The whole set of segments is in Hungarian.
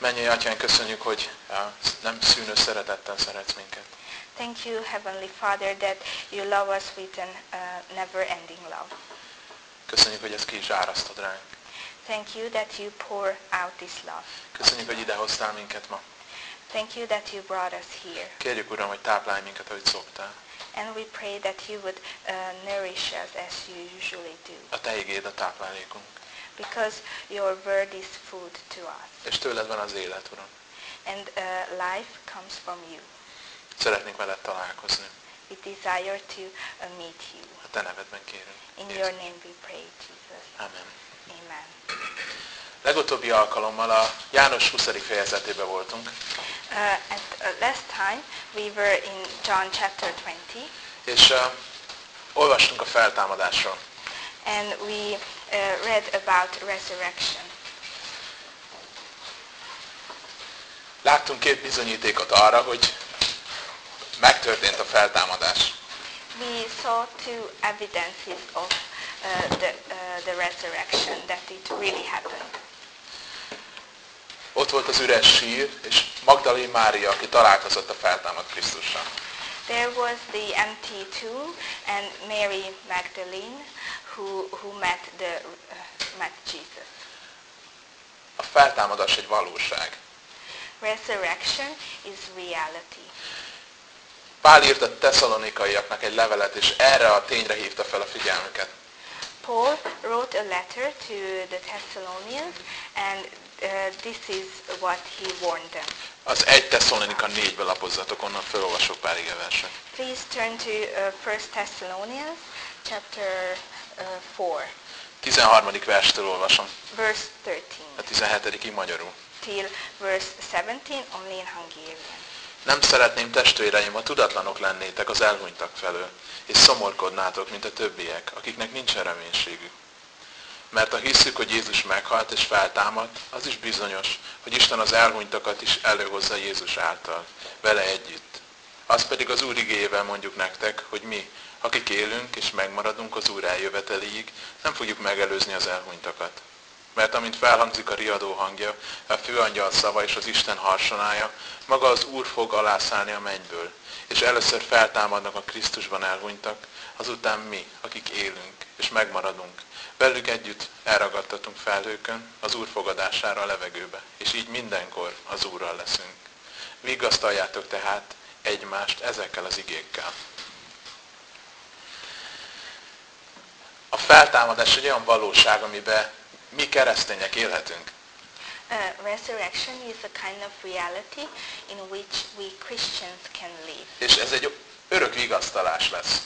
Mennyi atyán, köszönjük, hogy nem szűnő szeretettel szeretsz minket. Thank you, Heavenly Father, that you love us with an uh, never-ending love. Köszönjük, hogy ezt ki is árasztod ránk. Thank you that you pour out this love. Köszönjük, hogy ide hoztál minket ma. Thank you that you brought us here. Kérjük, Uram, hogy táplálj minket, ahogy szoktál. And we pray that you would uh, nourish us as you usually do. A Te igéd a táplálékunk. Because your word is food to us. És tőled van az élet, Uram. And uh, life comes from you. Szeretnénk veled találkozni. We desire to uh, meet you. A Te nevedben kérünk. In Jézus. your name we pray, Jesus. Amen. Amen. Legutóbbi alkalommal a János 20. fejezetében voltunk, Uh, at uh, last time we were in John chapter 20 és uh, olvastunk a feltámadásról. and we read about resurrection. Láttunk két bizonyítékot arra, hogy megtörtént a feltámadás. We saw two evidences of uh, the, uh, the resurrection, that it really happened. Ott volt az üres sír, és Magdalén Mária, aki találkozott a feltámadt Krisztussal. There was the empty tomb and Mary Magdalene who, who met, the, uh, met Jesus. A feltámadás egy valóság. Resurrection is reality. Pál írt a tesszalonikaiaknak egy levelet, és erre a tényre hívta fel a figyelmüket. Paul wrote a letter to the Thessalonians and this is what he warned them. Az 1 Tesszalonika 4-be lapozzatok, onnan felolvasok pár ige verset. Please turn to uh, 1 Thessalonians chapter uh, 4, 13. verstől olvasom, verse 13 a 17 magyarul. till verse 17, only in Hungarian. Nem szeretném testvéreim, ha tudatlanok lennétek az elhunytak felől, és szomorkodnátok, mint a többiek, akiknek nincsen reménységük. Mert ha hisszük, hogy Jézus meghalt és feltámadt, az is bizonyos, hogy Isten az elhunytakat is előhozza Jézus által, vele együtt. Az pedig az Úr igéjével mondjuk nektek, hogy mi, akik élünk és megmaradunk az Úr eljöveteléig, nem fogjuk megelőzni az elhunytakat. Mert amint felhangzik a riadó hangja, a főangyal szava és az Isten harsonája, maga az Úr fog alászállni a mennyből, és először feltámadnak a Krisztusban elhunytak, azután mi, akik élünk és megmaradunk, velük együtt elragadtatunk felhőkön az Úr fogadására a levegőbe, és így mindenkor az Úrral leszünk. Vigasztaljátok tehát egymást ezekkel az igékkel. A feltámadás egy olyan valóság, amiben mi keresztények élhetünk. Uh, resurrection is a kind of reality in which we Christians can live. És ez egy örök vigasztalás lesz.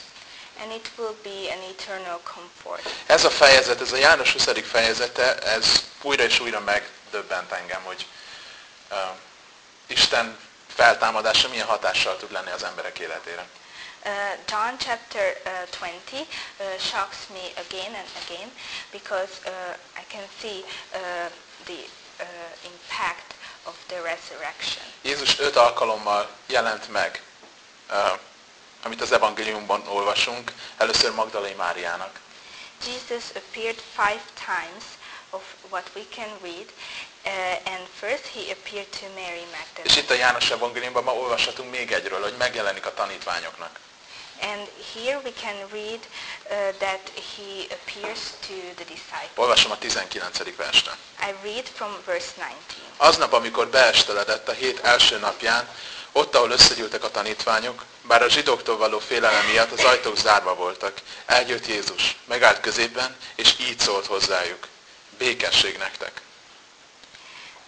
And it will be an eternal comfort. Ez a fejezet, ez a János 20. fejezete, ez újra és újra megdöbbent engem, hogy uh, Isten feltámadása milyen hatással tud lenni az emberek életére. Uh, John chapter uh, 20 uh, shocks me again and again because uh, I can see uh, the uh, impact of the resurrection. Jézus öt alkalommal jelent meg, uh, amit az evangéliumban olvasunk, először Magdalai Máriának. Jesus appeared five times of what we can read uh, and first he appeared to Mary És Magdalene. itt a János evangéliumban ma olvashatunk még egyről, hogy megjelenik a tanítványoknak. And here we can read uh, that he appears to the disciples. Olvasom a 19. verset. I read from verse 19. Aznap, amikor beesteledett a hét első napján, ott, ahol összegyűltek a tanítványok, bár a zsidóktól való félelem miatt az ajtók zárva voltak, eljött Jézus, megállt középen, és így szólt hozzájuk. Békesség nektek.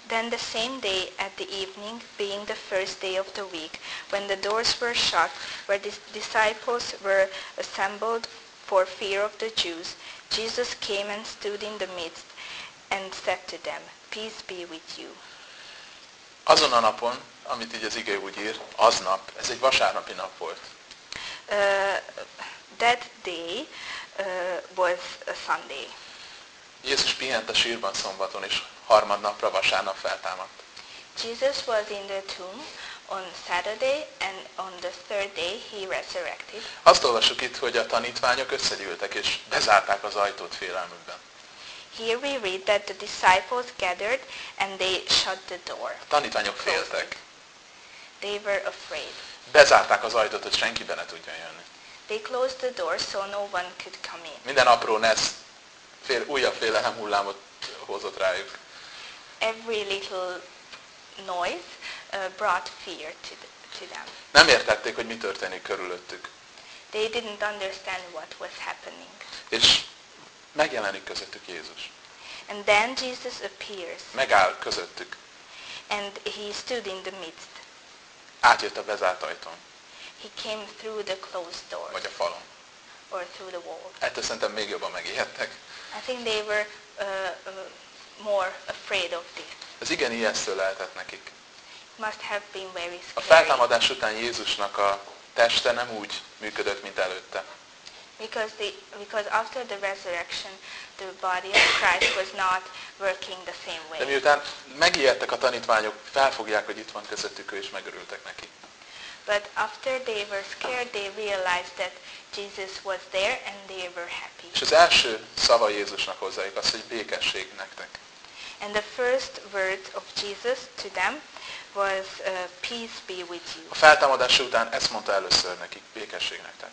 Then the same day at the evening, being the first day of the week, when the doors were shut, where the disciples were assembled for fear of the Jews, Jesus came and stood in the midst and said to them, Peace be with you. Azon a napon, amit így az ige úgy ír, aznap, ez egy vasárnapi nap volt. Uh, that day uh, was a Sunday. Jézus pihent a sírban szombaton, és harmadnapra vasárnap feltámadt. Jesus was in the tomb on Saturday and on the third day he resurrected. Azt olvasjuk itt, hogy a tanítványok összegyűltek, és bezárták az ajtót félelmükben. Here we read that the disciples gathered and they shut the door. A tanítványok féltek. They were afraid. Bezárták az ajtót, hogy senki be ne tudjon jönni. They closed the door so no one could come in. Minden apró nesz fél, újabb félelem hullámot hozott rájuk. Every little noise uh, brought fear to, the, to them. Nem értették, hogy mi történik körülöttük. They didn't understand what was happening. És megjelenik közöttük Jézus. And then Jesus appears Megáll közöttük. and he stood in the midst. Átjött a bezárt ajtón, He came through the closed door vagy a falon. or through the wall. Ettől szerintem még jobban megijedtek. I think they were uh, uh, more afraid of this. Ez igen ijesztő lehetett nekik. Must have been very A scary. feltámadás után Jézusnak a teste nem úgy működött, mint előtte. Because, the, because after the resurrection, the body of Christ was not working the same De way. miután megijedtek a tanítványok, felfogják, hogy itt van közöttük ő, és megörültek neki. But after they were scared, they realized that Jesus was there and they were happy. És az első szava Jézusnak hozzájuk az, hogy békesség nektek. And the first word of Jesus to them was, uh, peace be with you. A feltámadás után ezt mondta először nekik, békesség nektek.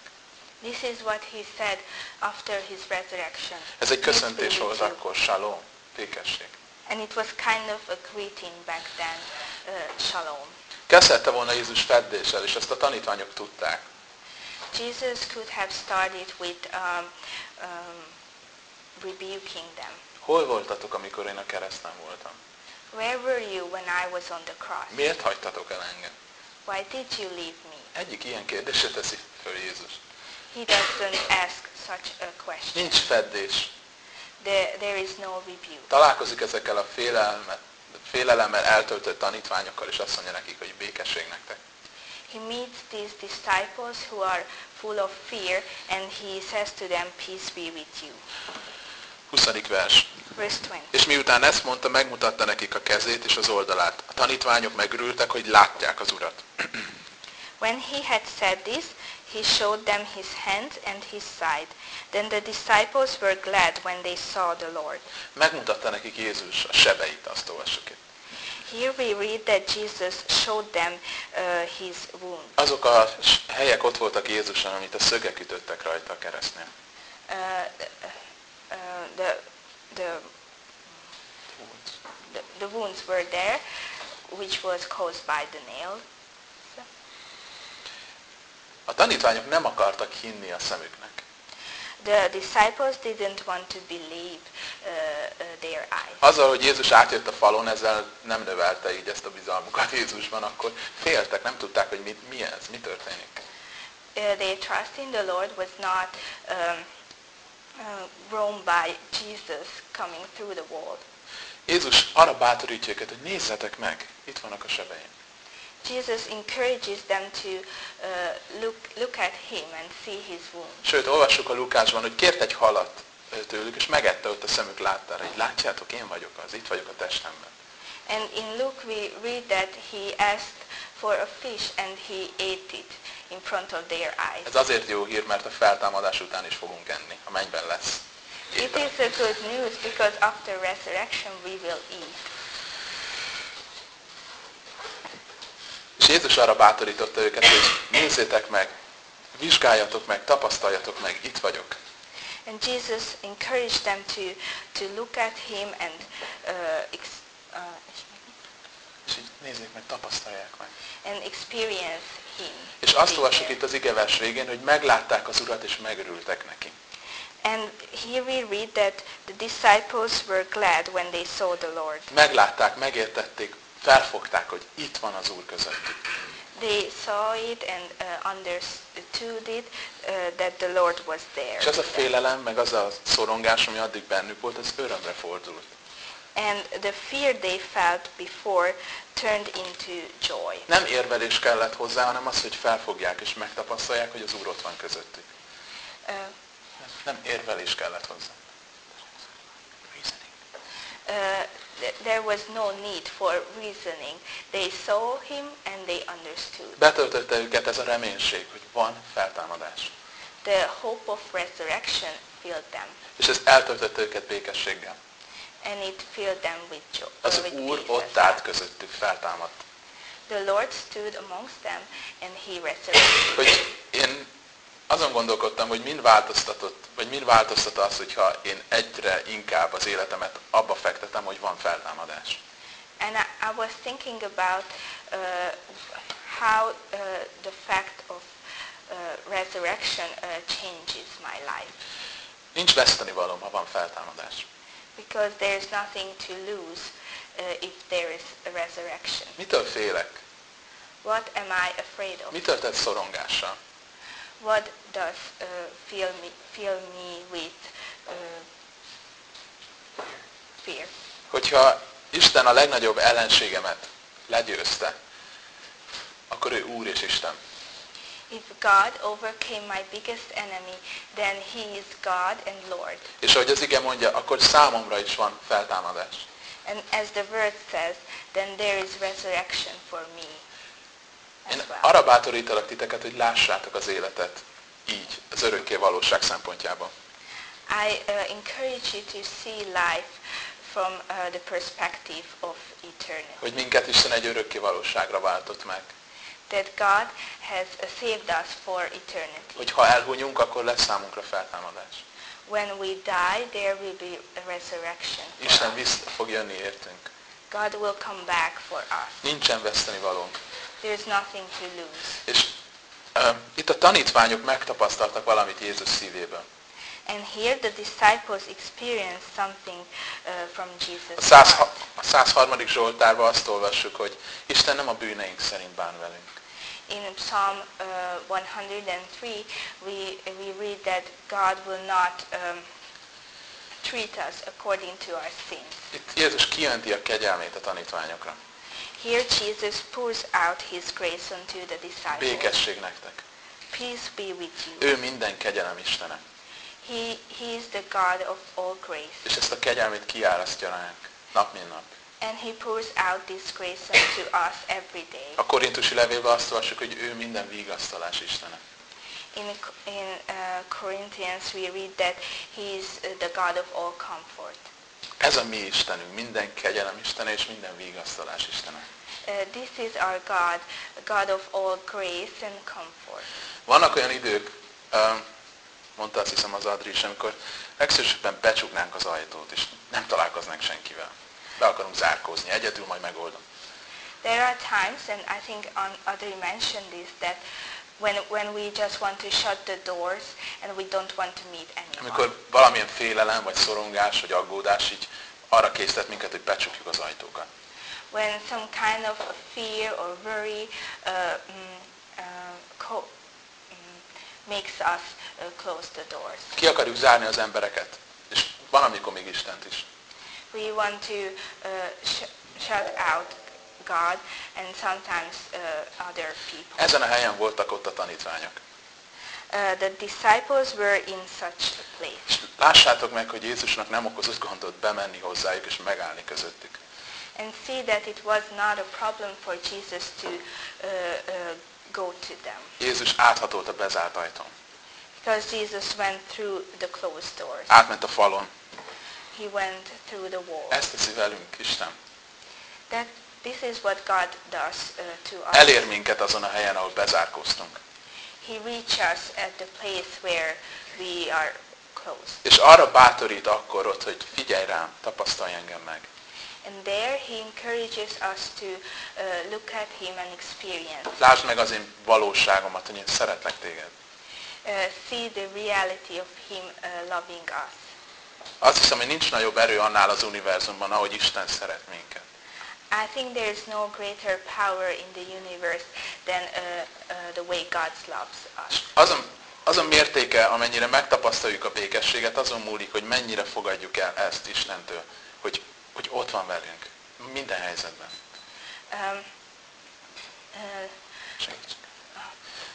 This is what he said after his resurrection. Ez egy köszöntés volt akkor, shalom, békesség. And it was kind of a greeting back then, uh, shalom. Kezdhette volna Jézus feddéssel, és ezt a tanítványok tudták. Jesus could have started with um, um, rebuking them. Hol voltatok, amikor én a kereszten voltam? Where were you when I was on the cross? Miért hagytatok el engem? Why did you leave me? Egyik ilyen kérdésre teszi föl Jézus. He doesn't ask such a question. Nincs feddés. There, there is no rebuke. Találkozik ezekkel a félelmet, félelemmel eltöltött tanítványokkal, és azt mondja nekik, hogy békesség nektek. He meets these disciples who are full of fear and he says to them, peace be with you. 20. vers. Verse 20. És miután ezt mondta, megmutatta nekik a kezét és az oldalát. A tanítványok megörültek, hogy látják az urat. When he had said this, he showed them his hands and his side. Then the disciples were glad when they saw the Lord. Megmutatta nekik Jézus a sebeit, azt olvassuk itt. Here we read that Jesus showed them uh, his wound. Azok a helyek ott voltak Jézuson, amit a szögek ütöttek rajta a keresztnél. Uh, uh, the, the, the, the wounds were there, which was caused by the nail. A tanítványok nem akartak hinni a szemüknek. The disciples didn't want to believe uh, uh, their eyes. Azzal, hogy Jézus átjött a falon, ezzel nem növelte így ezt a bizalmukat Jézusban, akkor féltek, nem tudták, hogy mi, mi ez, mi történik. Uh, their trust in the Lord was not um, uh, grown by Jesus coming through the wall. Jézus arra bátorítja őket, hogy nézzetek meg, itt vannak a sebeim. Jesus encourages them to uh, look, look at him and see his wound. Sőt, olvassuk a Lukásban, hogy kért egy halat tőlük, és megette ott a szemük láttára, hogy látjátok, én vagyok az, itt vagyok a testemben. And in Luke we read that he asked for a fish and he ate it in front of their eyes. Ez azért jó hír, mert a feltámadás után is fogunk enni, a mennyben lesz. It Étel. is a good news because after resurrection we will eat. Jézus arra bátorította őket, hogy nézzétek meg, vizsgáljatok meg, tapasztaljatok meg, itt vagyok. And Jesus encouraged them to, to look at him and uh, ex, uh, És így nézzék meg, tapasztalják meg. and experience him. És azt olvassuk itt az igevers végén, hogy meglátták az Urat, és megörültek neki. And here we read that the disciples were glad when they saw the Lord. Meglátták, megértették, felfogták, hogy itt van az Úr közöttük. They saw it and uh, understood it uh, that the Lord was there. És az a félelem, meg az a szorongás, ami addig bennük volt, az örömre fordult. And the fear they felt before turned into joy. Nem érvelés kellett hozzá, hanem az, hogy felfogják és megtapasztalják, hogy az Úr ott van közöttük. Uh, Nem érvelés kellett hozzá. uh, there was no need for reasoning. They saw him and they understood. Betöltötte őket ez a reménység, hogy van feltámadás. The hope of resurrection filled them. És ez eltöltötte őket békességgel. and it filled them with joy. Az with Úr peace ott állt közöttük, feltámadt. The Lord stood amongst them, and he resurrected. Hogy én azon gondolkodtam, hogy mind változtatott, vagy mind változtat az, hogyha én egyre inkább az életemet abba fektetem, hogy van feltámadás. And I, I was thinking about uh, how uh, the fact of uh, resurrection uh, changes my life. Nincs vesztenivalóm, ha van feltámadás. Because there's nothing to lose uh, if there is a resurrection. Mitől félek? What am I afraid of? Mitől tett szorongással? What does uh, fill me fill me with uh, fear? Hogyha Isten a legnagyobb ellenségemet legyőzte, akkor ő Úr és Isten. If God overcame my biggest enemy, then He is God and Lord. És ahogy az ige mondja, akkor számomra is van feltámadás. And as the word says, then there is resurrection for me Én arra bátorítalak titeket, hogy lássátok az életet így, az örökké valóság szempontjából. I uh, encourage you to see life from uh, the perspective of eternity. Hogy minket Isten egy örökké valóságra váltott meg. That God has uh, saved us for eternity. Hogy ha elhunyunk, akkor lesz számunkra feltámadás. When we die, there will be a resurrection Isten vissza fog jönni értünk. God will come back for us. Nincsen veszteni valónk. There is nothing to lose. És uh, itt a tanítványok megtapasztaltak valamit Jézus szívéből. And here the disciples experienced something uh, from Jesus' A, 100, heart. a 103. Zsoltárban azt olvassuk, hogy Isten nem a bűneink szerint bán velünk. In Psalm uh, 103, we, we read that God will not um, treat us according to our sins. Itt Jézus kiönti a kegyelmét a tanítványokra. Here Jesus pours out his grace unto the disciples. Békesség nektek. Peace be with you. Ő minden kegyelem Istene. He, he is the God of all grace. És ezt a kegyelmét kiárasztja ránk nap mint nap. And he pours out this grace unto us every day. A korintusi levélben azt olvassuk, hogy ő minden vigasztalás Istene. In, in uh, Corinthians we read that he is the God of all comfort. Ez a mi Istenünk, minden kegyelem Istene és minden vigasztalás Istene. Uh, this is our God, God of all grace and comfort. Vannak olyan idők, ö, mondta azt hiszem az Adri is, amikor legszívesebben becsuknánk az ajtót, és nem találkoznánk senkivel. Be akarunk zárkózni, egyedül majd megoldom. There are times, and I think on Audrey mentioned this, that when, when we just want to shut the doors and we don't want to meet anyone. Amikor valamilyen félelem, vagy szorongás, vagy aggódás így arra késztet minket, hogy becsukjuk az ajtókat. When some kind of fear or worry uh, mm, uh, mm, makes us uh, close the doors. Ki akarjuk zárni az embereket, és van, amikor még Istent is. We want to uh, sh- shut out God and sometimes uh, other people. Ezen a helyen voltak ott a tanítványok. Uh, the disciples were in such a place. És lássátok meg, hogy Jézusnak nem okozott gondot bemenni hozzájuk és megállni közöttük. And see that it was not a problem for Jesus to uh, uh, go to them. Jézus áthatolt a bezárt ajtón. Because Jesus went through the closed doors. Átment a falon. He went through the wall. Ezt teszi velünk Isten. That this is what God does uh, to us. Elér minket azon a helyen, ahol bezárkóztunk. He reaches us at the place where we are closed. És arra bátorít akkor ott, hogy figyelj rám, tapasztalj engem meg. And there he encourages us to uh, look at him and experience. Lásd meg az én valóságomat, hogy én szeretlek téged. Uh, see the reality of him uh, loving us. Azt hiszem, hogy nincs nagyobb erő annál az univerzumban, ahogy Isten szeret minket. I think there is no greater power in the universe than uh, uh, the way God loves us. Azon, azon mértéke, amennyire megtapasztaljuk a békességet, azon múlik, hogy mennyire fogadjuk el ezt Istentől, hogy, hogy ott van velünk, minden helyzetben. Um, uh, Segíts.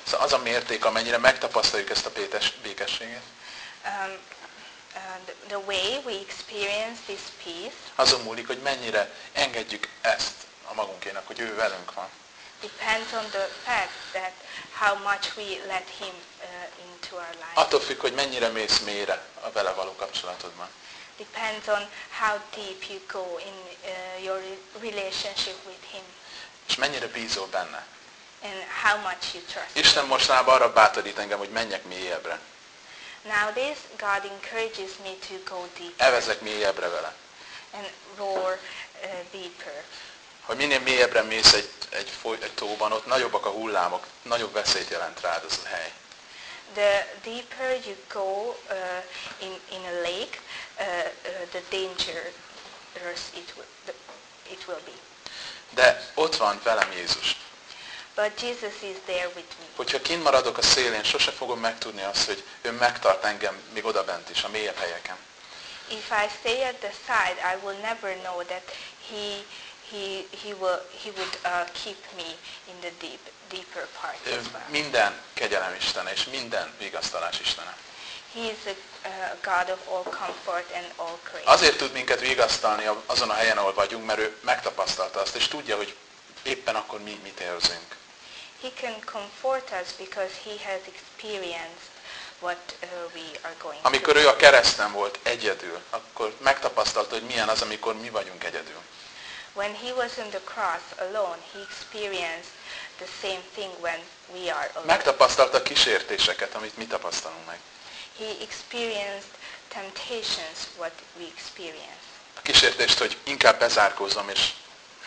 Szóval az a mérték, amennyire megtapasztaljuk ezt a békességet, um, the, way we experience this peace azon múlik, hogy mennyire engedjük ezt a magunkénak, hogy ő velünk van. depends on the fact that how much we let him uh, into our life. Attól függ, hogy mennyire mész mélyre a vele való kapcsolatodban. depends on how deep you go in uh, your re- relationship with Him és mennyire bízol benne. and how much you trust. Isten mostanában arra bátorít engem, hogy menjek mélyebbre. Nowadays, God encourages me to go deeper Evezek mélyebbre vele. and roar uh, deeper. Hogy minél mélyebbre mész egy, egy, foly, egy tóban, ott nagyobbak a hullámok, nagyobb veszélyt jelent rád az a hely. The deeper you go uh, in, in a lake, uh, uh, the dangerous it will, the, it will be. De ott van velem Jézus. But Jesus is there with me. Hogyha kint maradok a szélén, sose fogom megtudni azt, hogy ő megtart engem még odabent is, a mélyebb helyeken. If I stay at the side, I will never know that He He He will He would uh, keep me in the deep deeper part as well. minden kegyelem Istene, és minden vigasztalás Istene. He is a uh, God of all comfort and all grace. Azért tud minket vigasztalni azon a helyen, ahol vagyunk, mert ő megtapasztalta azt, és tudja, hogy éppen akkor mi mit érzünk. He can comfort us because He has experienced what uh, we are going Amikor ő a kereszten volt egyedül, akkor megtapasztalta, hogy milyen az, amikor mi vagyunk egyedül. When He was on the cross alone, He experienced the same thing when we are alone. Megtapasztalta kísértéseket, amit mi tapasztalunk meg. He experienced temptations, what we experience. A kísértést, hogy inkább bezárkózom, és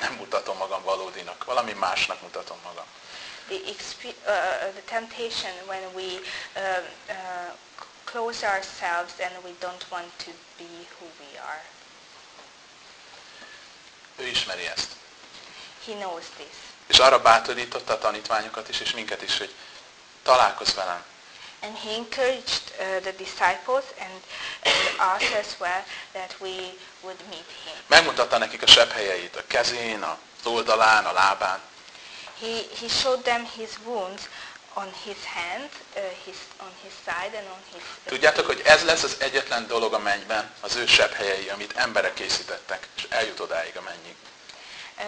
nem mutatom magam valódinak, valami másnak mutatom magam. The, uh, the temptation when we uh, uh, close ourselves and we don't want to be who we are. Ő ismeri ezt. He knows this. És arra bátorította a tanítványokat is, és minket is, hogy találkozz velem. And he encouraged uh, the disciples and, and us as well that we would meet him. Megmutatta nekik a sebb helyeit, a kezén, az oldalán, a lábán. He, he showed them his wounds on his hand, uh, his, on his side and on his Tudjátok, hogy ez lesz az egyetlen dolog a mennyben, az ő sebb helyei, amit emberek készítettek, és eljut odáig a mennyig. Uh,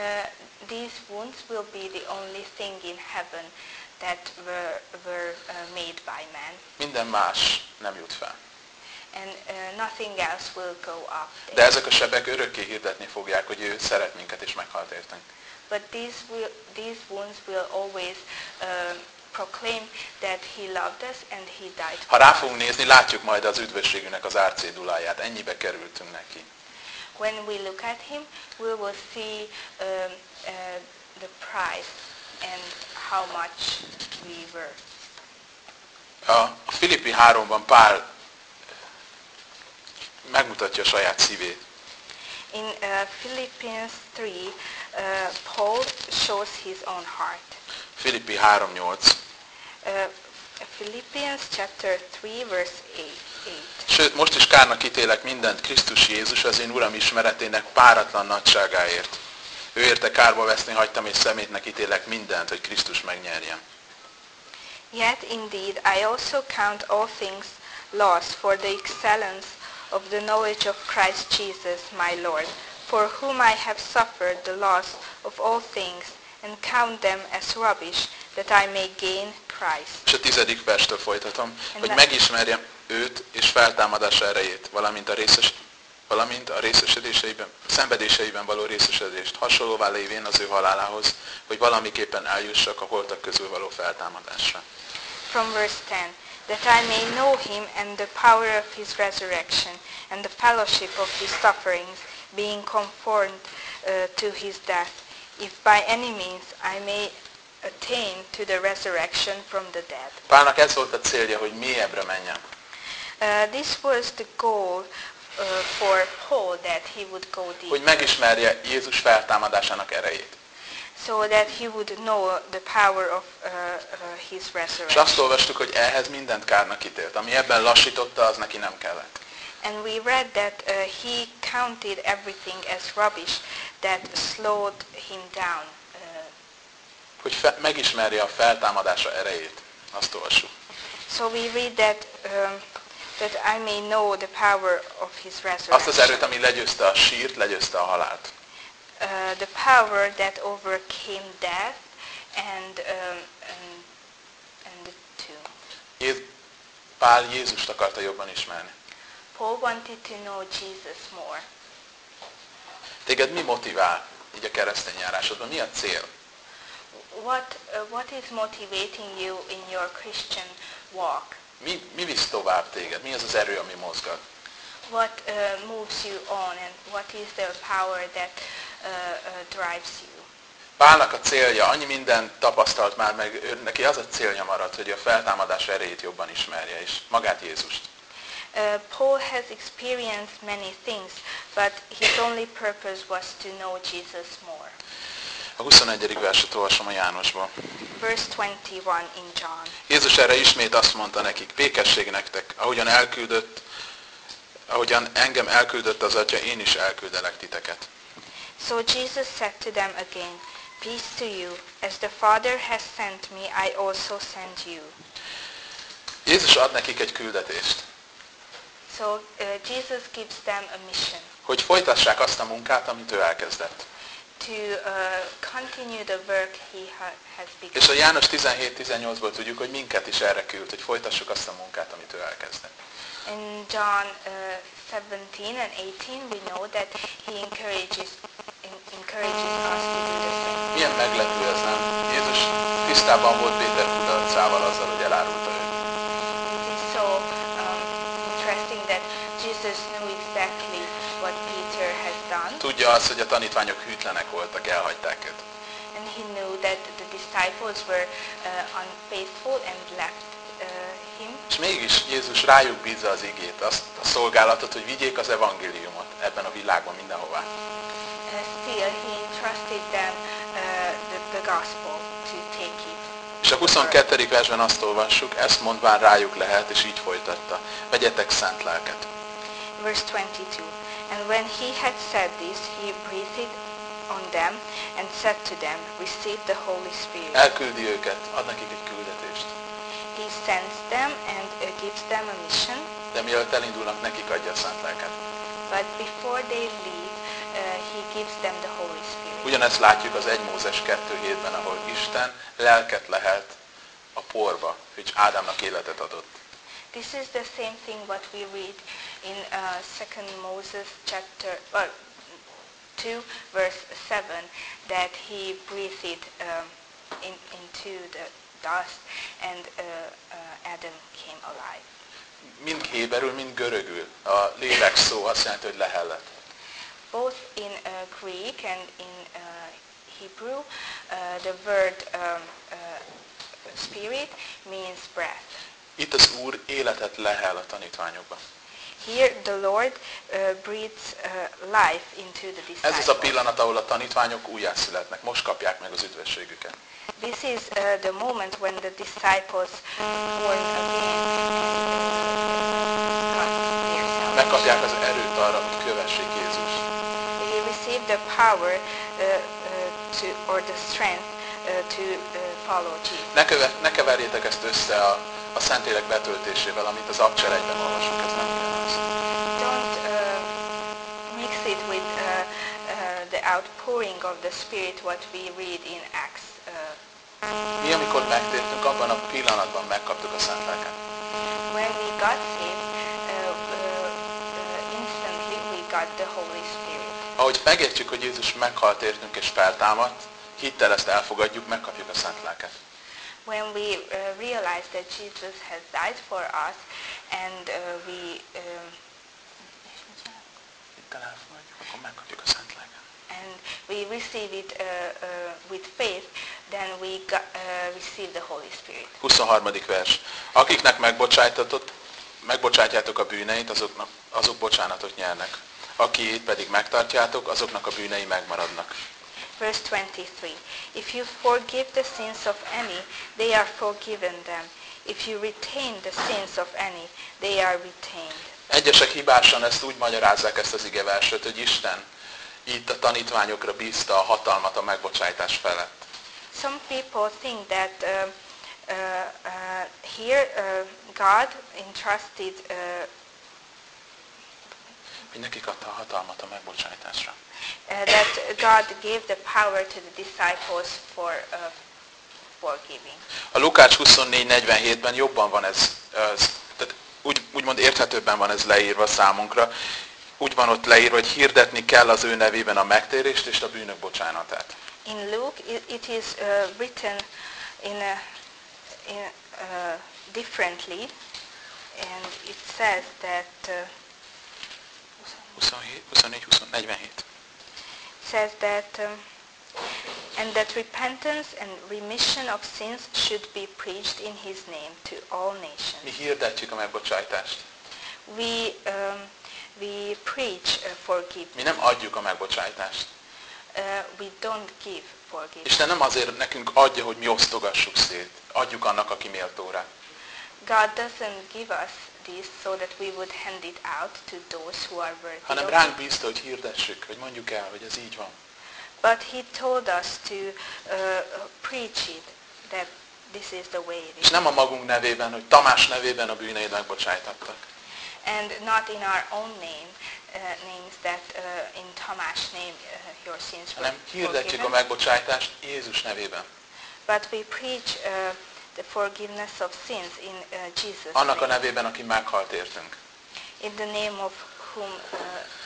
these wounds will be the only thing in heaven that were, were uh, made by man. Minden más nem jut fel. And uh, nothing else will go up De there. ezek a sebek örökké hirdetni fogják, hogy ő szeret minket és meghalt értünk. But these, will, these wounds will always uh, proclaim that he loved us and he died Ha rá fogunk nézni, látjuk majd az üdvösségünknek az árcéduláját. Ennyibe kerültünk neki. When we look at him, we will see um, uh, the price and how much we were. A Filippi 3-ban Pál megmutatja a saját szívét. In uh, Philippians 3, uh, Paul shows his own heart. Filippi 3.8. Uh, Philippians chapter 3, verse 8. 8. Sőt, most is kárnak ítélek mindent Krisztus Jézus az én Uram ismeretének páratlan nagyságáért. Ő érte kárba veszni hagytam, és szemétnek ítélek mindent, hogy Krisztus megnyerjem. Yet indeed I also count all things lost for the excellence of the knowledge of Christ Jesus my Lord, for whom I have suffered the loss of all things, and count them as rubbish, that I may gain Christ. És a tizedik verstől folytatom, hogy Amen. megismerjem őt és feltámadása erejét, valamint a, részes, valamint a részesedéseiben, szenvedéseiben való részesedést, hasonlóvá lévén az ő halálához, hogy valamiképpen eljussak a holtak közül való feltámadásra. From verse 10, that I may know him and the power of his resurrection, and the fellowship of his sufferings, being conformed uh, to his death, if by any means I may attain to the resurrection from the dead. Pálnak ez volt a célja, hogy mélyebbre menjen. Uh, this was the goal uh, for Paul that he would go Hogy deeper, megismerje Jézus feltámadásának erejét. so that he would know the power of uh, uh, his És resurrection. azt olvastuk, hogy ehhez mindent kárnak ítélt. Ami ebben lassította, az neki nem kellett. And we read that uh, he counted everything as rubbish that slowed him down. Uh, Hogy fe, megismerje a feltámadása erejét. Azt olvassuk. so we read that um, that I may know the power of his Azt az resurrection. erőt, ami legyőzte a sírt, legyőzte a halált. Uh, the power that overcame death and um, and, and the tomb. Jéz, Pál Jézust akarta jobban ismerni. Paul wanted to know Jesus more. Téged mi motivál így a keresztény járásodban? Mi a cél? What, uh, what is motivating you in your Christian walk? Mi, mi visz tovább téged? Mi az az erő, ami mozgat? What uh, moves you on and what is the power that uh, uh, drives you? Pálnak a célja, annyi mindent tapasztalt már meg, ő, neki az a célja maradt, hogy a feltámadás erejét jobban ismerje, és magát Jézust. Uh, Paul has experienced many things, but his only purpose was to know Jesus more. A 21. verset olvasom a Jánosból. Verse 21 in John. Jézus erre ismét azt mondta nekik, békesség nektek, ahogyan elküldött, ahogyan engem elküldött az Atya, én is elküldelek titeket. So Jesus said to them again, Peace to you. As the Father has sent me, I also send you. Jézus ad nekik egy küldetést, So uh, Jesus gives them a mission hogy folytassák azt a munkát, amit ő elkezdett. to uh, continue the work he ha- has begun. És a János 17-18-ból tudjuk, hogy minket is erre küld, hogy folytassuk azt a munkát, amit ő elkezdett. In John uh, 17 and 18, we know that he encourages en- encourages us to do the same. Milyen meglepő ez, nem? Jézus tisztában volt Péter kudarcával azzal, hogy elárulta őt. It is so um, interesting that Jesus knew exactly what Peter has done, Azt, hogy a tanítványok hűtlenek voltak, elhagyták őt. and he knew that the disciples were uh, unfaithful and left uh, him. És mégis Jézus rájuk bízza az igét, azt a szolgálatot, hogy vigyék az evangéliumot ebben a világban mindenhová. Uh, still, he entrusted them uh, the, the gospel to take it. És a 22. versben azt olvassuk, ezt mondván rájuk lehet, és így folytatta. Vegyetek szent lelket. Verse 22. And when he had said this, he breathed on them and said to them, Receive the Holy Spirit. Elküldi őket, ad nekik egy küldetést. He sends them and uh, gives them a mission, De mielőtt elindulnak, nekik adja a szent lelket. but before they leave, uh, he gives them the Holy Spirit. Ugyanezt látjuk az 1 Mózes 2.7-ben, ahol Isten lelket lehet a porba, hogy Ádámnak életet adott. This is the same thing what we read in uh, 2 Moses chapter uh, 2 verse 7 that he breathed um, in, into the dust and uh, uh, Adam came alive. Mind héberül, mind görögül. A lélek szó azt jelenti, hogy lehellet. Both in uh, Greek and in uh, Hebrew, uh, the word um, uh, spirit means breath. Itt az Úr életet lehel a tanítványokba. Here the Lord uh, breathes uh, life into the disciples. Ez az a pillanat, ahol a tanítványok újjászületnek. Most kapják meg az üdvösségüket. This is uh, the moment when the disciples born again. Megkapják az erőt arra, hogy kövessék Jézust. They receive the power uh, uh, to, or the strength uh, to uh, follow Jesus. Ne, köve, ne keverjétek ezt össze a, a Szentlélek betöltésével, amit az Abcselegyben olvasunk, ez nem ugyanaz. Don't uh, mix it with uh, uh, the outpouring of the Spirit, what we read in Acts. Uh, Mi, amikor megtértünk, abban a pillanatban megkaptuk a Szent Lelket. when we got saved, uh, uh, uh, instantly we got the Holy Spirit. Ahogy megértjük, hogy Jézus meghalt értünk és feltámadt, hittel ezt elfogadjuk, megkapjuk a Szent Lelket. When we uh, realize that Jesus has died for us and uh, we um, and we receive it uh, uh, with faith, then we got, uh, receive the Holy Spirit. 23. vers. Akiknek megbocsájtatott, megbocsátjátok a bűneit, azoknak, azok bocsánatot nyernek. Akiét pedig megtartjátok, azoknak a bűnei megmaradnak. Verse 23. If you forgive the sins of any, they are forgiven them. If you retain the sins of any, they are retained. Egyesek hibásan ezt úgy magyarázzák ezt az igeverset, hogy Isten itt a tanítványokra bízta a hatalmat a megbocsájtás felett. Some people think that uh, uh, uh, here uh, God entrusted uh, Hogy nekik adta a hatalmat a megbocsájtásra. Uh, that God gave the power to the disciples for uh, forgiving. A Lukács 24.47-ben jobban van ez, ez tehát úgy, úgymond érthetőbben van ez leírva számunkra. Úgy van ott leírva, hogy hirdetni kell az ő nevében a megtérést és a bűnök bocsánatát. In Luke, it, is uh, written in a, in uh, differently, and it says that uh, 27, 24, 20, 47. says that um, and that repentance and remission of sins should be preached in His name to all Mi nations. hirdetjük a megbocsájtást. We um, we preach uh, forgiveness. Mi nem adjuk a megbocsájtást. Uh, we don't give forgiveness. Isten nem azért nekünk adja, hogy mi osztogassuk szét. Adjuk annak, aki méltó rá. God doesn't give us this so that we would hand it out to those who are worthy. Hanem ránk bízta, hogy hirdessük, hogy mondjuk el, hogy ez így van. But he told us to uh, preach it, that this is the way it És is. nem a magunk nevében, hogy Tamás nevében a bűneid megbocsájtattak. And not in our own name, uh, names that uh, in Tamás name uh, your sins were Hanem hirdetjük a megbocsájtást Jézus nevében. But we preach uh, the forgiveness of sins in uh, Jesus' Annak a nevében, aki meghalt értünk. in the name of whom uh,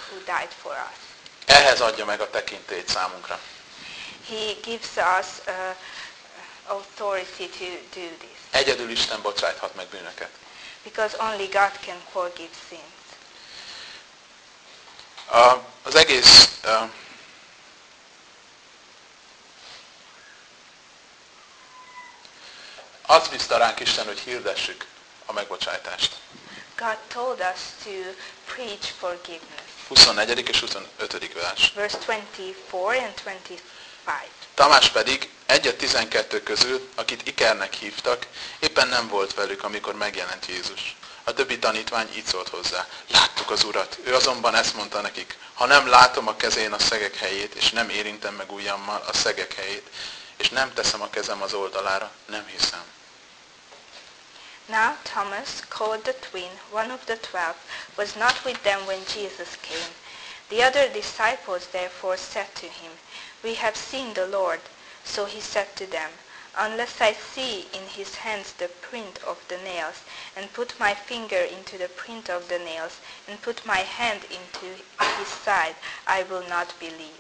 who died for us. Ehhez adja meg a tekintélyt számunkra. He gives us uh, authority to do this Egyedül Isten bocsájthat meg bűnöket. because only God can forgive sins. A, az egész uh, az bízta ránk Isten, hogy hirdessük a megbocsájtást. God told us to preach forgiveness. 24. és 25. vers. Verse 24 and 25. Tamás pedig egy a 12 közül, akit Ikernek hívtak, éppen nem volt velük, amikor megjelent Jézus. A többi tanítvány így szólt hozzá. Láttuk az Urat. Ő azonban ezt mondta nekik. Ha nem látom a kezén a szegek helyét, és nem érintem meg ujjammal a szegek helyét, és nem teszem a kezem az oldalára, nem hiszem. Now Thomas, called the twin, one of the twelve, was not with them when Jesus came. The other disciples therefore said to him, We have seen the Lord. So he said to them, Unless I see in his hands the print of the nails, and put my finger into the print of the nails, and put my hand into his side, I will not believe.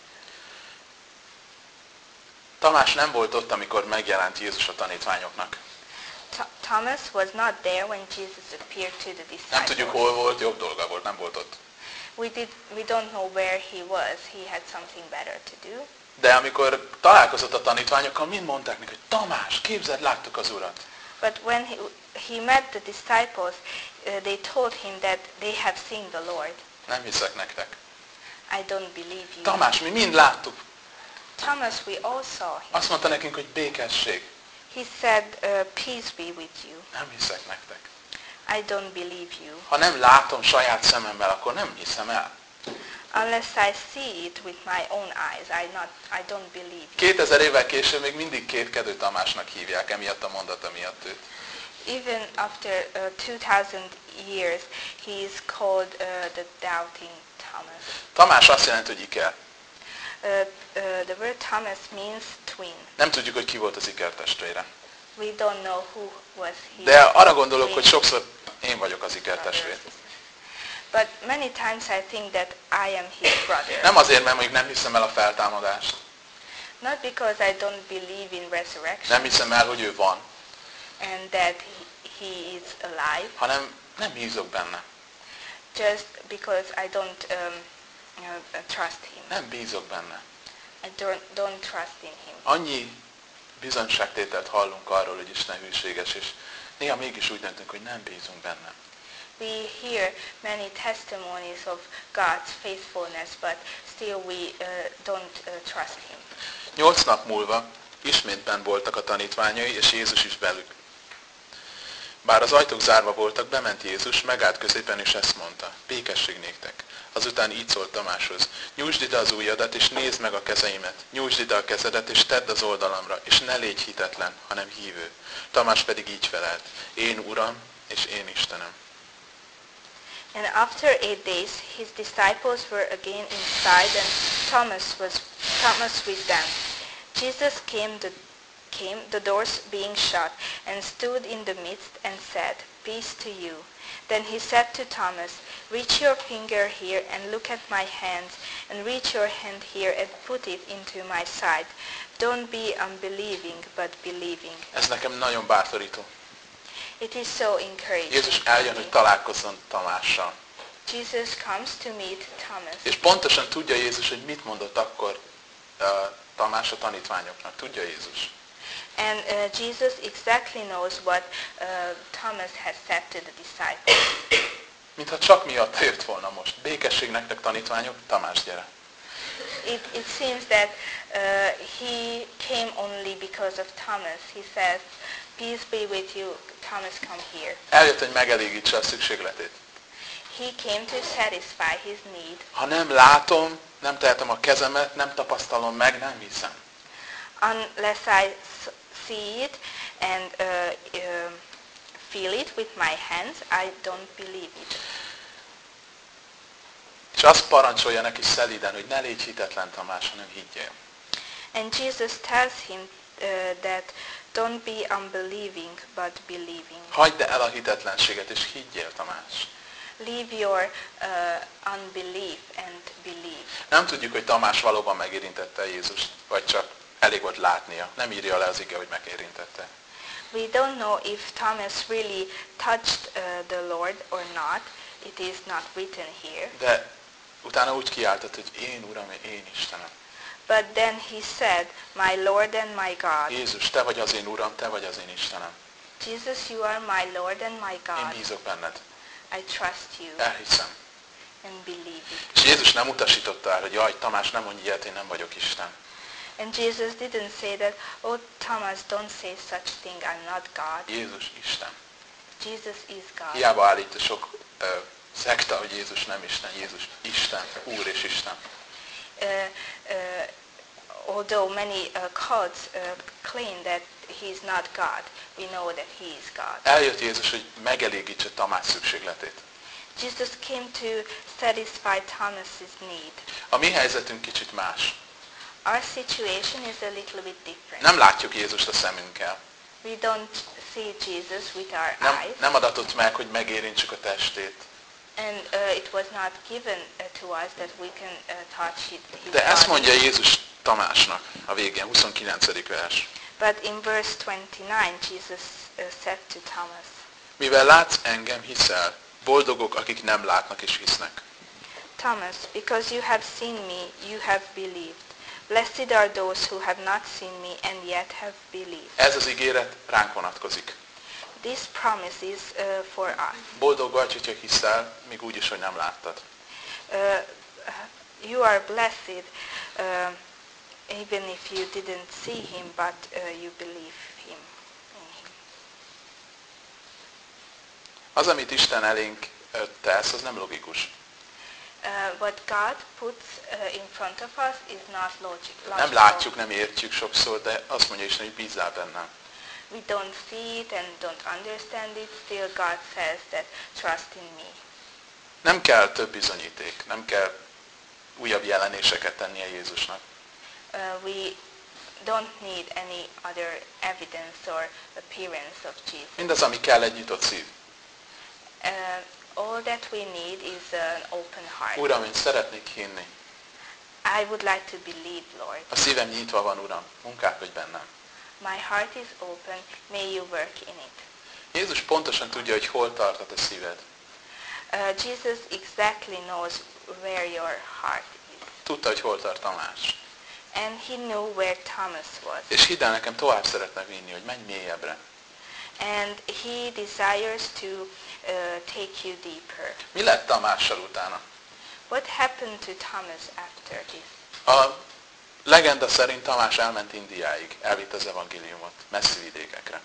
Tamás nem volt ott, amikor megjelent Jézus a tanítványoknak. Th- Thomas was not there when Jesus appeared to the Nem tudjuk, disciples. hol volt, jobb dolga volt, nem volt ott. We, did, we don't know where he was. He had something better to do. De amikor találkozott a tanítványokkal, mind mondták neki, hogy Tamás, képzeld, láttuk az Urat. But when he, he met the disciples, uh, they told him that they have seen the Lord. Nem hiszek nektek. I don't believe you. Tamás, mi mind láttuk. Thomas, we all saw him. Azt mondta nekünk, hogy békesség. He said, uh, peace be with you. Nem hiszek nektek. I don't believe you. Ha nem látom saját szememmel, akkor nem hiszem el. Unless I see it with my own eyes, I, not, I don't believe you. 2000 évvel később még mindig kétkedő Tamásnak hívják, emiatt a mondata miatt őt. Even after uh, 2000 years, he is called uh, the doubting Thomas. Tamás azt jelenti, hogy iker. Uh, uh, the word Thomas means twin. Nem tudjuk, hogy ki volt az iker testvére. We don't know who was he. De arra gondolok, hogy sokszor én vagyok az iker testvér. But many times I think that I am his brother. Nem azért, mert mondjuk nem hiszem el a feltámadást. Not because I don't believe in resurrection Nem hiszem el, hogy ő van. and that he, he is alive, Hanem nem bízok benne. just because I don't um, trust him. Nem bízok benne. I don't, don't trust in him. Annyi bizonyságtételt hallunk arról, hogy Isten hűséges, és néha mégis úgy döntünk, hogy nem bízunk benne. We hear many testimonies of God's faithfulness, but still we uh, don't uh, trust him. Nyolc nap múlva ismét benn voltak a tanítványai, és Jézus is velük. Bár az ajtók zárva voltak, bement Jézus, megállt középen, és ezt mondta, békesség néktek. Azután így szólt Tamáshoz, nyújtsd ide az ujjadat, és nézd meg a kezeimet. Nyújtsd ide a kezedet, és tedd az oldalamra, és ne légy hitetlen, hanem hívő. Tamás pedig így felelt, én Uram, és én Istenem. And after eight days, his disciples were again inside, and Thomas was Thomas with them. Jesus came the, came, the doors being shut, and stood in the midst, and said, Peace to you. Then he said to Thomas, Reach your finger here, and look at my hands, and reach your hand here, and put it into my side. Don't be unbelieving, but believing. Ez nekem nagyon bátorító. It is so encouraging. Jézus eljön, hogy találkozzon Tamással. Jesus comes to meet Thomas. És pontosan tudja Jézus, hogy mit mondott akkor uh, Tamás a tanítványoknak. Tudja Jézus. And uh, Jesus exactly knows what uh, Thomas has said to the disciples. Mintha csak miatt jött volna most. Békesség nektek tanítványok, Tamás gyere. It, it seems that uh, he came only because of Thomas. He says, peace be with you, Thomas, come here. Eljött, hogy megelégítse a szükségletét. He came to satisfy his need. Ha nem látom, nem tehetem a kezemet, nem tapasztalom meg, nem hiszem. Unless I see it and uh, uh, feel it with my hands, I don't believe it. És azt parancsolja neki szelíden, hogy ne légy hitetlen Tamás, hanem higgyél. And Jesus tells him uh, that don't be unbelieving, but believing. Hagyd el a hitetlenséget, és higgyél Tamás. Leave your uh, unbelief and believe. Nem tudjuk, hogy Tamás valóban megérintette Jézust, vagy csak elég volt látnia. Nem írja le az ige, hogy megérintette. We don't know if Thomas really touched uh, the Lord or not. It is not written here. De utána úgy kiáltott, hogy én Uram, én Istenem. But then he said, My Lord and my God. Jézus, te vagy az én Uram, te vagy az én Istenem. Jesus, you are my Lord and my Én God. bízok benned. I trust you Elhiszem. and believe it. És Jézus nem utasította el, hogy jaj, Tamás, nem mondj ilyet, én nem vagyok Isten. And Jesus didn't say that, oh Thomas, don't say such thing, I'm not God. Jézus Isten. Jesus is God. Hiába állítja sok ö, szekta, hogy Jézus nem Isten, Jézus Isten, Úr és Isten. Uh, uh, although many uh, cults uh, claim that he is not God, we know that he is God. Eljött Jézus, hogy megelégítse Tamás szükségletét. Jesus came to satisfy Thomas's need. A mi helyzetünk kicsit más. Our situation is a little bit different. Nem látjuk Jézust a szemünkkel. We don't see Jesus with our Nem, eyes, nem adatott meg, hogy megérintsük a testét. and uh, it was not given uh, to us that we can uh, touch his, De ezt mondja Jézus Tamásnak a végén, 29. vers. But in verse 29, Jesus uh, said to Thomas, Mivel látsz engem, hiszel. Boldogok, akik nem látnak és hisznek. Thomas, because you have seen me, you have believed. Blessed are those who have not seen me and yet have believed. Ez az ígéret ránk vonatkozik. This promise is uh, for us. Boldog vagy, hogyha hiszel, még úgy is, hogy nem láttad. Uh, you are blessed uh, even if you didn't see him, but uh, you believe him. Az, amit Isten elénk tesz, az nem logikus. Uh, what God puts uh, in front of us is not logic, Nem logical. látjuk, nem értjük sokszor, de azt mondja Isten, hogy bízzál bennem. We don't see it and don't understand it. Still God says that trust in me. Nem kell több bizonyíték, nem kell újabb jelenéseket tennie Jézusnak. Uh, we don't need any other evidence or appearance of Jesus. Mindaz, ami kell, egy nyitott szív. Uh, all that we need is an open heart. Uram, én szeretnék hinni. I would like to believe, Lord. A szívem nyitva van, Uram. Munkálkodj bennem. My heart is open. May you work in it. Jézus pontosan tudja, hogy hol tartat a szíved. Uh, Jesus exactly knows where your heart is. Tudta, hogy hol tart Tamás. And he knew where Thomas was. És hidd el, nekem tovább szeretne vinni, hogy menj mélyebbre. And he desires to uh, take you deeper. Mi lett Tamással utána? What happened to Thomas after this? A legenda szerint Tamás elment Indiáig, elvitt az evangéliumot, messzi vidékekre.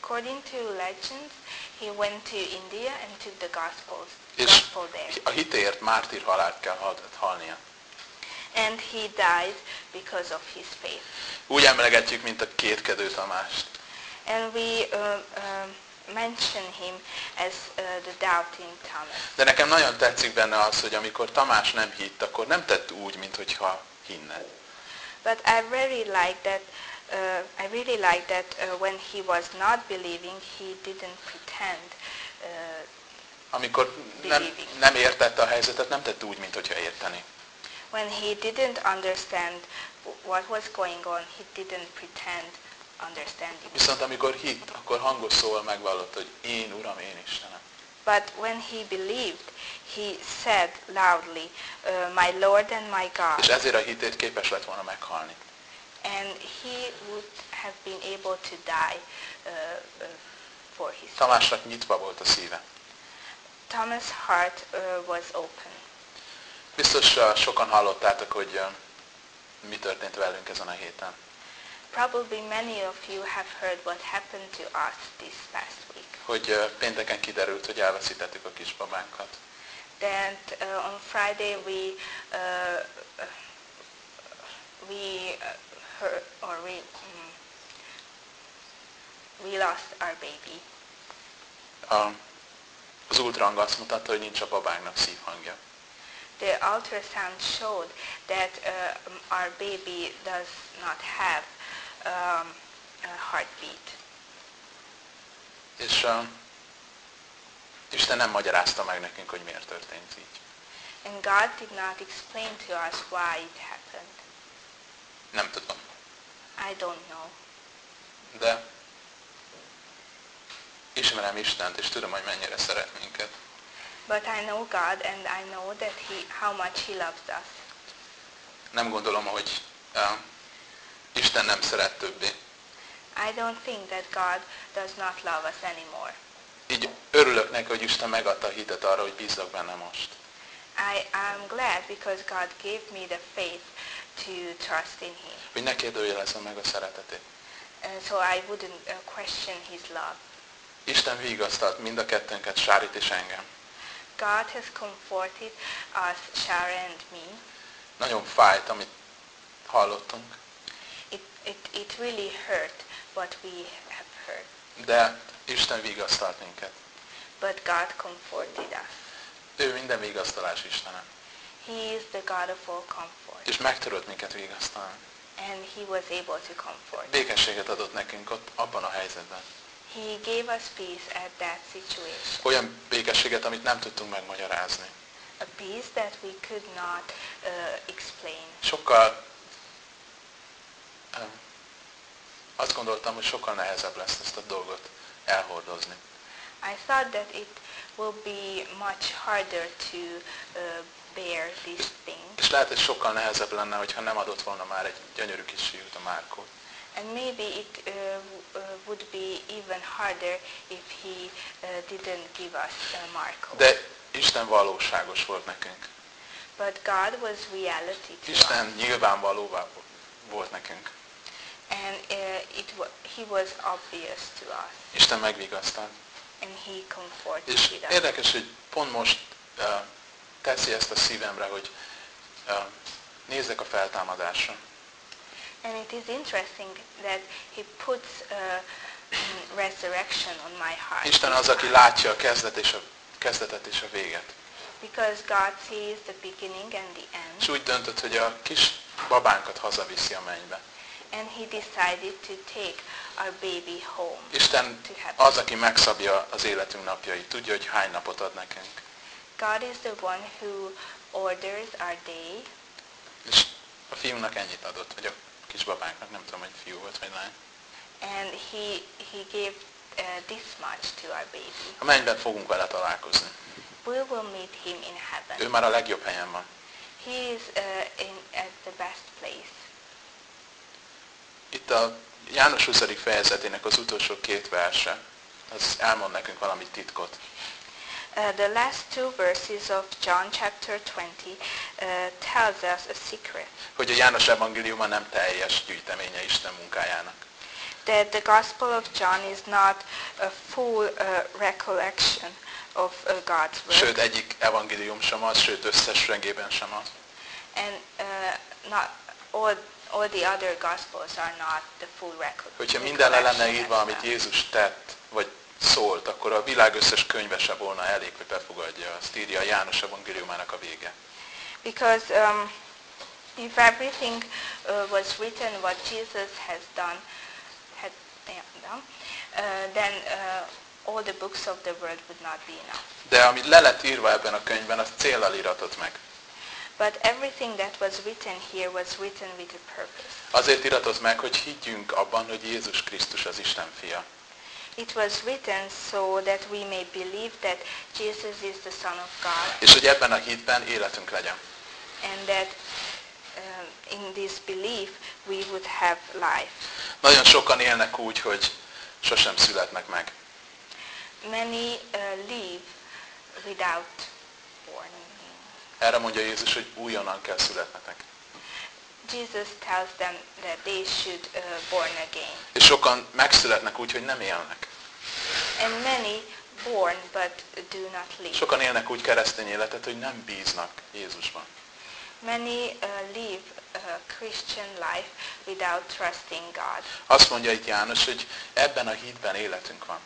According to legends, he went to India and took the gospels, És gospel there. a hitért mártír halált kell hal- halnia. And he died because of his faith. Úgy emlegetjük, mint a kétkedő Tamást. And we uh, um mention him as uh, the doubting Thomas. De nekem nagyon tetszik benne az, hogy amikor Tamás nem hitt, akkor nem tett úgy, mintha hinne. But I very like that uh, I really like that uh, when he was not believing, he didn't pretend. Uh, Amikor nem, nem értette a helyzetet, nem tette úgy, mint hogyha érteni. when he didn't understand what was going on, he didn't pretend understanding. Viszont amikor hitt, akkor hangos szóval megvallott, hogy én Uram, én Istenem. But when he believed, he said loudly, uh, My Lord and my És God. ezért a hitét képes lett volna meghalni. And he would have been able to die uh, uh, for his. Tamásnak nyitva volt a szíve. Thomas' heart uh, was open. Biztos uh, sokan hallottátok, hogy uh, mi történt velünk ezen a héten. Probably many of you have heard what happened to us this past week. Hogy pénteken kiderült, hogy elveszítettük a kisbabánkat. That uh, on Friday we uh, we heard or we mm, we lost our baby. A, az ultrahang azt mutatta, hogy nincs a babánknak szívhangja. The ultrasound showed that uh, our baby does not have um, heartbeat. És uh, Isten nem magyarázta meg nekünk, hogy miért történt így. And God did not explain to us why it happened. Nem tudom. I don't know. De ismerem Istent, és tudom, hogy mennyire szeret minket. But I know God and I know that he, how much He loves us. Nem gondolom, hogy uh, Isten nem szeret többé. I don't think that God does not love us anymore. Így örülök neki, hogy Isten megadta a hitet arra, hogy bízzak benne most. I am glad because God gave me the faith to trust in Him. Hogy ne kérdőjelezem meg a szeretetét. And so I wouldn't uh, question His love. Isten vigasztalt mind a kettőnket, Sárit és engem. God has comforted us, Shara and me. Nagyon fájt, amit hallottunk, It, it, really hurt what we have heard. de Isten vigasztalt minket. But God comforted us. Ő minden vigasztalás Istene. He is the God of all comfort. És meg tudott minket vigasztalni. And He was able to comfort. Békességet adott nekünk ott abban a helyzetben. He gave us peace at that situation. Olyan békességet, amit nem tudtunk megmagyarázni. A peace that we could not uh, explain. Sokkal, em, azt gondoltam, hogy sokkal nehezebb lesz ezt a dolgot elhordozni. I thought that it will be much harder to uh, bear this thing. És lehet, hogy sokkal nehezebb lenne, hogyha nem adott volna már egy gyönyörű kis fiút a Márkót. And maybe it uh, uh, would be even harder if he uh, didn't give us uh, Marco. De Isten valóságos volt nekünk. But God was reality to Isten us. nyilvánvalóvá volt nekünk. And uh, it he was obvious to us. Isten megvigasztalt. And he comforted És us. érdekes, hogy pont most uh, teszi ezt a szívemre, hogy uh, nézzek a feltámadásra. And it is interesting that he puts uh, resurrection on my heart. Isten az, aki látja a kezdet és a, kezdetet és a véget. Because God sees the beginning and the end. És úgy döntött, hogy a kis babánkat hazaviszi a mennybe. And he decided to take our baby home Isten az, aki megszabja az életünk napjait. Tudja, hogy hány napot ad nekünk. God is the one who orders our day. És a fiúnak ennyit adott, vagy a kisbabánknak, nem tudom, hogy fiú volt, vagy lány. And he, he gave uh, this much to our baby. A mennyben fogunk vele találkozni. We will meet him in Ő heaven. már a legjobb helyen van. He is uh, in, at the best place. A János 20. fejezetének az utolsó két verse, az elmond nekünk valami titkot. Uh, the last two verses of John chapter 20 uh, tells us a secret. Hogy a János evangéliuma nem teljes gyűjteménye Isten munkájának. That the Gospel of John is not a full uh, recollection of uh, God's work. Sőt, egyik evangélium sem az, sőt, összességében sem az. And uh, not all, all the other Gospels are not the full record. Hogyha minden le lenne írva, amit. Jézus tett, vagy szólt, akkor a világ összes könyve se volna elég, hogy befogadja. Azt írja a János evangéliumának a vége. Because um, If everything uh, was written what Jesus has done, had done uh, then uh, all the books of the world would not be enough. De amit le lett írva ebben a könyvben, az célral iratott meg. But everything that was written here was written with a purpose. Azért iratott meg, hogy higgyünk abban, hogy Jézus Krisztus az Isten fia. It was written so that we may believe that Jesus is the Son of God És hogy ebben a hitben életünk legyen. and that um, in this belief we would have life. Nagyon sokan élnek úgy, hogy sosem születnek meg. Many uh, live without born. Erre mondja Jézus, hogy újonnan kell születnetek. Jesus tells them that they should uh, born again. És sokan megszületnek úgy, hogy nem élnek. And many born but do not live. Sokan élnek úgy keresztény életet, hogy nem bíznak Jézusban. Many uh, live a Christian life without trusting God. Azt mondja itt János, hogy ebben a hitben életünk van.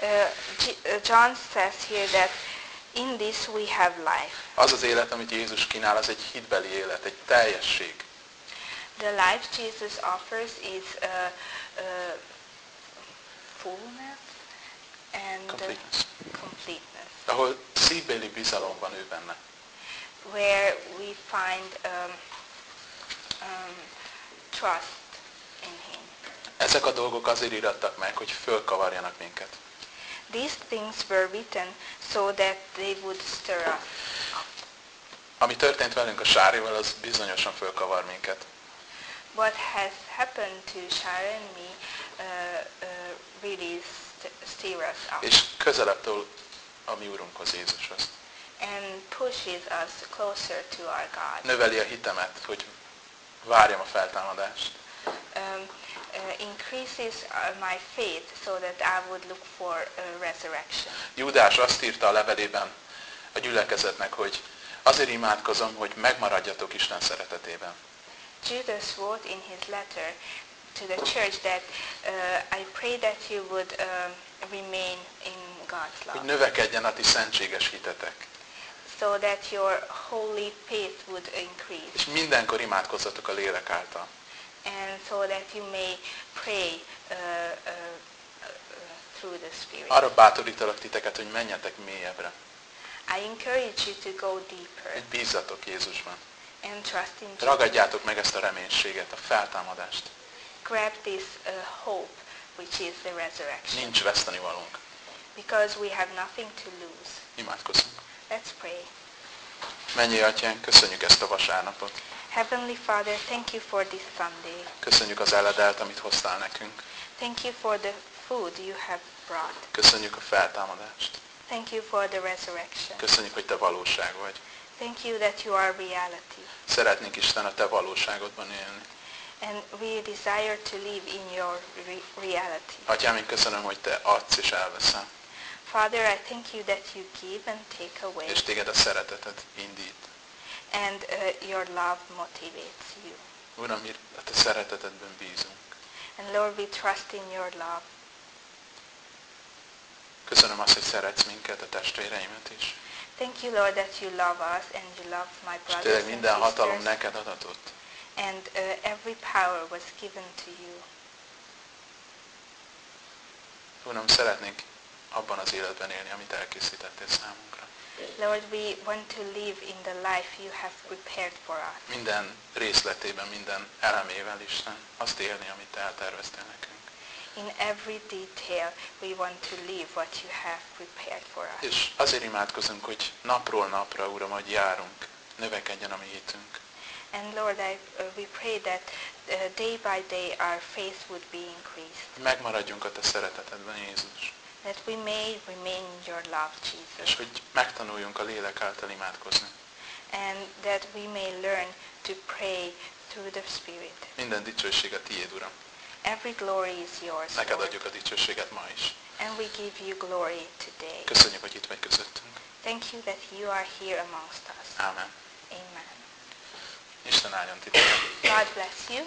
Uh, uh, John says here that in this we have life. Az az élet, amit Jézus kínál, az egy hitbeli élet, egy teljesség. The life Jesus offers is uh, uh, fullness and Completeness. completeness, Ahol szívbeli bizalom van ő benne. where we find um, um, trust in Him. Ezek a dolgok azért irattak meg, hogy fölkavarjanak minket. These things were written so that they would stir us. Ami történt velünk a Sárival, az bizonyosan fölkavar minket. What has happened to Sharon and me uh, uh, really st- stir us up És közelebb tol a mi Urunkhoz, Jézushoz. and pushes us closer to our God. Növeli a hitemet, hogy várjam a feltámadást. Um, increases uh, my faith so that I would look for a resurrection. Júdás azt írta a levelében a gyülekezetnek, hogy azért imádkozom, hogy megmaradjatok Isten szeretetében. Judas wrote in his letter to the church that uh, I pray that you would um, remain in God's Hogy love, növekedjen a ti szentséges hitetek. so that your holy faith would increase, És mindenkor imádkozzatok a lélek által. And so that you may pray uh, uh, uh, through the Spirit. Arra bátorítalak titeket, hogy menjetek mélyebbre. I encourage you to go deeper bízzatok Jézusban. and trust in Jesus. Ragadjátok meg ezt a reménységet, a feltámadást. Grab this uh, hope, which is the resurrection, Nincs vesztenivalónk. because we have nothing to lose. Imádkozzunk. Let's pray. Mennyi atyánk, köszönjük ezt a vasárnapot. Heavenly Father, thank you for this Sunday. Köszönjük az eledelt, amit hoztál nekünk. Thank you for the food you have brought. Köszönjük a feltámadást. Thank you for the resurrection. Köszönjük, hogy te valóság vagy. Thank you that you are reality. Szeretnénk Isten a te valóságodban élni. And we desire to live in your re- reality. Atyám, én köszönöm, hogy te adsz és elveszel. Father, I thank you that you give and take away. És téged a szereteted indít. And uh, your love motivates you. Uram, a te szeretetedben bízunk. And Lord, we trust in your love. Köszönöm azt, hogy szeretsz minket, a testvéreimet is. Thank you, Lord, that you love us and you love my brothers tényleg and minden hatalom sisters. neked adatott. And uh, every power was given to you. Uram, szeretnénk abban az életben élni, amit elkészítettél számunkra. Lord, we want to live in the life you have prepared for us. Minden részletében, minden elemével, Isten, azt élni, amit te elterveztél nekünk. In every detail, we want to live what you have prepared for us. És azért imádkozunk, hogy napról napra, Uram, hogy járunk, növekedjen a mi hitünk. And Lord, I, uh, we pray that uh, day by day our faith would be increased, megmaradjunk a te szeretetedben, Jézus. That we may remain in your love, És Jesus, hogy megtanuljunk a lélek által imádkozni. and that we may learn to pray through the Spirit. Minden dicsőség a tiéd, Uram. Every glory is yours, Neked Lord, adjuk a dicsőséget ma is. and we give you glory today. Köszönjük, hogy itt vagy közöttünk. Thank you that you are here amongst us. Ámen. Amen. Isten áldjon titeket. God bless you.